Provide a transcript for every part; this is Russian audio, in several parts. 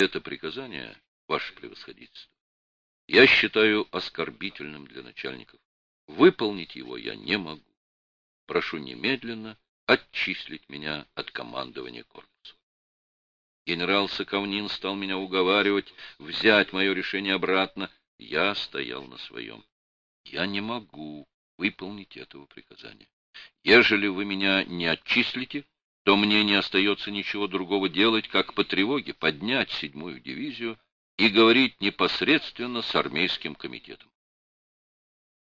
Это приказание, ваше превосходительство, я считаю оскорбительным для начальников. Выполнить его я не могу. Прошу немедленно отчислить меня от командования корпусом. Генерал Соковнин стал меня уговаривать взять мое решение обратно. Я стоял на своем. Я не могу выполнить этого приказания. Ежели вы меня не отчислите, то мне не остается ничего другого делать, как по тревоге поднять седьмую дивизию и говорить непосредственно с армейским комитетом.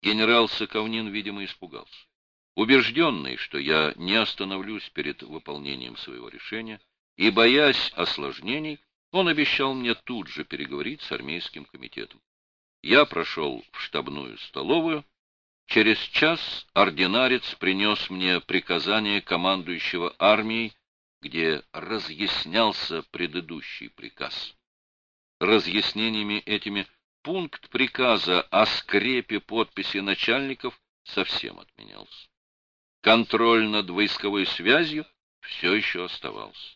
Генерал Соковнин, видимо, испугался. Убежденный, что я не остановлюсь перед выполнением своего решения, и, боясь осложнений, он обещал мне тут же переговорить с армейским комитетом. Я прошел в штабную столовую. Через час ординарец принес мне приказание командующего армией, где разъяснялся предыдущий приказ. Разъяснениями этими пункт приказа о скрепе подписи начальников совсем отменялся контроль над войсковой связью все еще оставался.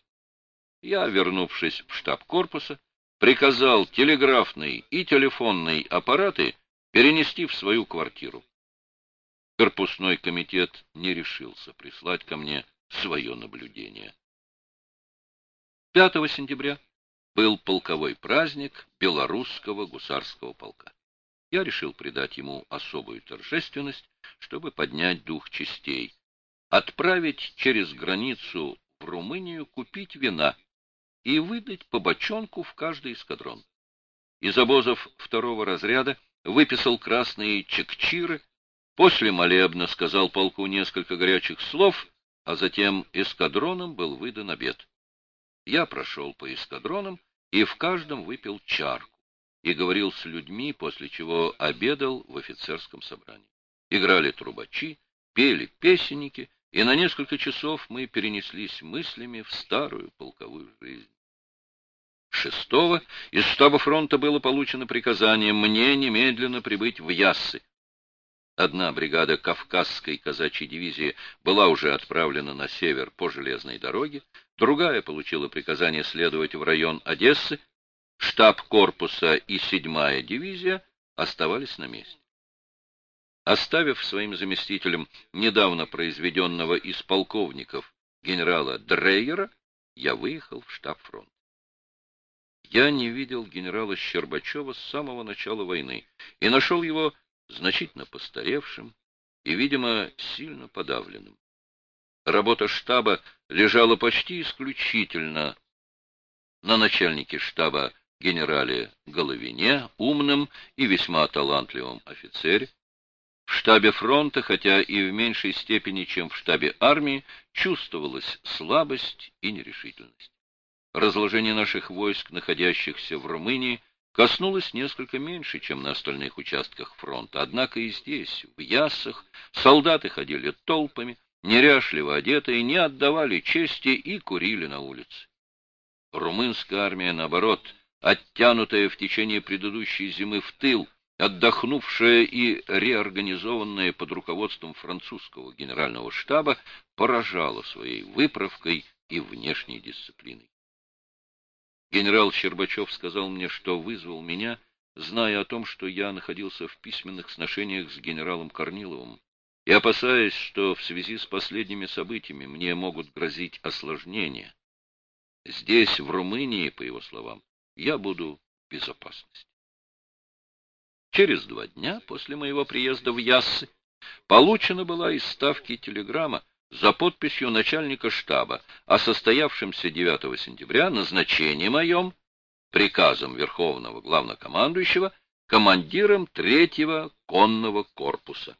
Я, вернувшись в штаб корпуса, приказал телеграфный и телефонный аппараты перенести в свою квартиру. Корпусной комитет не решился прислать ко мне свое наблюдение. 5 сентября был полковой праздник Белорусского гусарского полка. Я решил придать ему особую торжественность, чтобы поднять дух частей, отправить через границу в Румынию купить вина и выдать по бочонку в каждый эскадрон. Из обозов второго разряда выписал красные чекчиры, после молебна сказал полку несколько горячих слов, а затем эскадроном был выдан обед. Я прошел по эскадронам и в каждом выпил чарку и говорил с людьми, после чего обедал в офицерском собрании. Играли трубачи, пели песенники — и на несколько часов мы перенеслись мыслями в старую полковую жизнь. Шестого из штаба фронта было получено приказание мне немедленно прибыть в Яссы. Одна бригада Кавказской казачьей дивизии была уже отправлена на север по железной дороге, другая получила приказание следовать в район Одессы, штаб корпуса и седьмая дивизия оставались на месте. Оставив своим заместителем недавно произведенного из полковников генерала Дрейера, я выехал в штаб фронта. Я не видел генерала Щербачева с самого начала войны и нашел его значительно постаревшим и, видимо, сильно подавленным. Работа штаба лежала почти исключительно на начальнике штаба генерале Головине, умном и весьма талантливом офицере, в штабе фронта, хотя и в меньшей степени, чем в штабе армии, чувствовалась слабость и нерешительность. Разложение наших войск, находящихся в Румынии, коснулось несколько меньше, чем на остальных участках фронта. Однако и здесь, в Яссах, солдаты ходили толпами, неряшливо одетые, не отдавали чести и курили на улице. Румынская армия, наоборот, оттянутая в течение предыдущей зимы в тыл, отдохнувшая и реорганизованная под руководством французского генерального штаба, поражала своей выправкой и внешней дисциплиной. Генерал Щербачев сказал мне, что вызвал меня, зная о том, что я находился в письменных сношениях с генералом Корниловым, и опасаясь, что в связи с последними событиями мне могут грозить осложнения. Здесь, в Румынии, по его словам, я буду в безопасности. Через два дня после моего приезда в Яссы получена была из Ставки телеграмма за подписью начальника штаба о состоявшемся 9 сентября назначении моем приказом Верховного Главнокомандующего командиром третьего конного корпуса.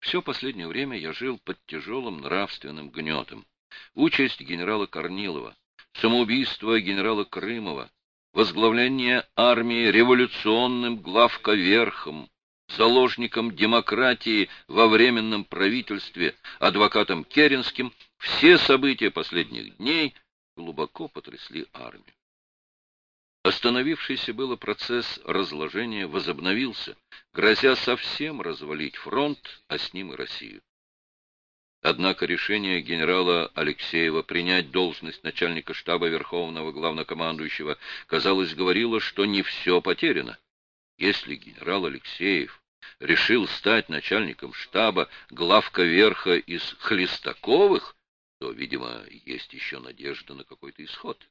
Все последнее время я жил под тяжелым нравственным гнетом. Участь генерала Корнилова, самоубийство генерала Крымова, возглавление армии революционным главковерхом, заложником демократии во временном правительстве, адвокатом Керенским, все события последних дней глубоко потрясли армию. Остановившийся было процесс разложения возобновился, грозя совсем развалить фронт, а с ним и Россию. Однако решение генерала Алексеева принять должность начальника штаба Верховного Главнокомандующего, казалось, говорило, что не все потеряно. Если генерал Алексеев решил стать начальником штаба главка верха из Хлестаковых, то, видимо, есть еще надежда на какой-то исход.